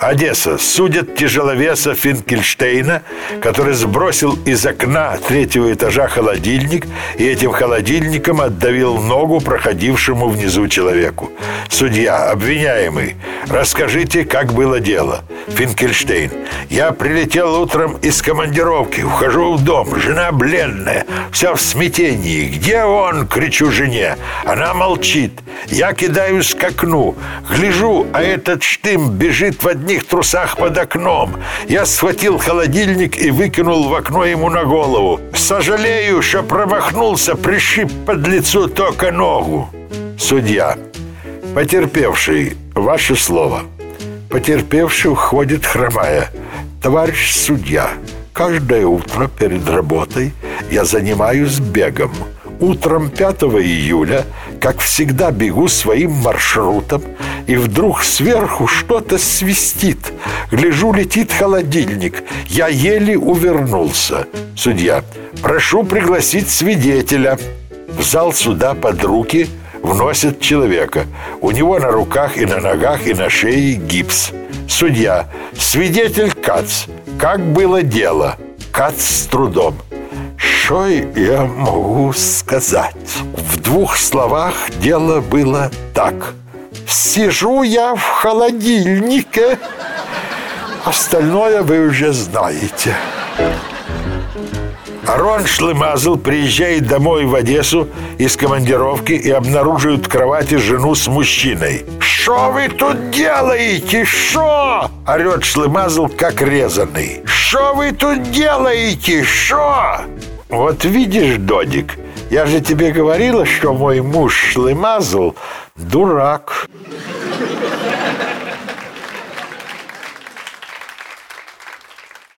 Одесса. Судят тяжеловеса Финкельштейна, который сбросил из окна третьего этажа холодильник и этим холодильником отдавил ногу проходившему внизу человеку. Судья, обвиняемый, расскажите, как было дело. Финкельштейн. Я прилетел утром из командировки, ухожу в дом, жена бледная, вся в смятении. «Где он?» — кричу жене. Она молчит. Я кидаюсь к окну, гляжу, а этот штым бежит в одних трусах под окном. Я схватил холодильник и выкинул в окно ему на голову. Сожалею, что промахнулся, пришиб под лицо только ногу. Судья. Потерпевший, ваше слово. Потерпевший уходит хромая. Товарищ судья, каждое утро перед работой я занимаюсь бегом. Утром 5 июля, как всегда, бегу своим маршрутом, и вдруг сверху что-то свистит. Гляжу, летит холодильник. Я еле увернулся. Судья, прошу пригласить свидетеля. В зал суда под руки – вносят человека. У него на руках и на ногах и на шее гипс. Судья. Свидетель Кац. Как было дело? Кац с трудом. Что я могу сказать? В двух словах дело было так. Сижу я в холодильнике. Остальное вы уже знаете. Арон Шлемазл приезжает домой в Одессу из командировки и обнаруживает в кровати жену с мужчиной. «Что вы тут делаете? Что?» – орет Шлемазл, как резанный. «Что вы тут делаете? Что?» «Вот видишь, Додик, я же тебе говорила, что мой муж Шлемазл – дурак».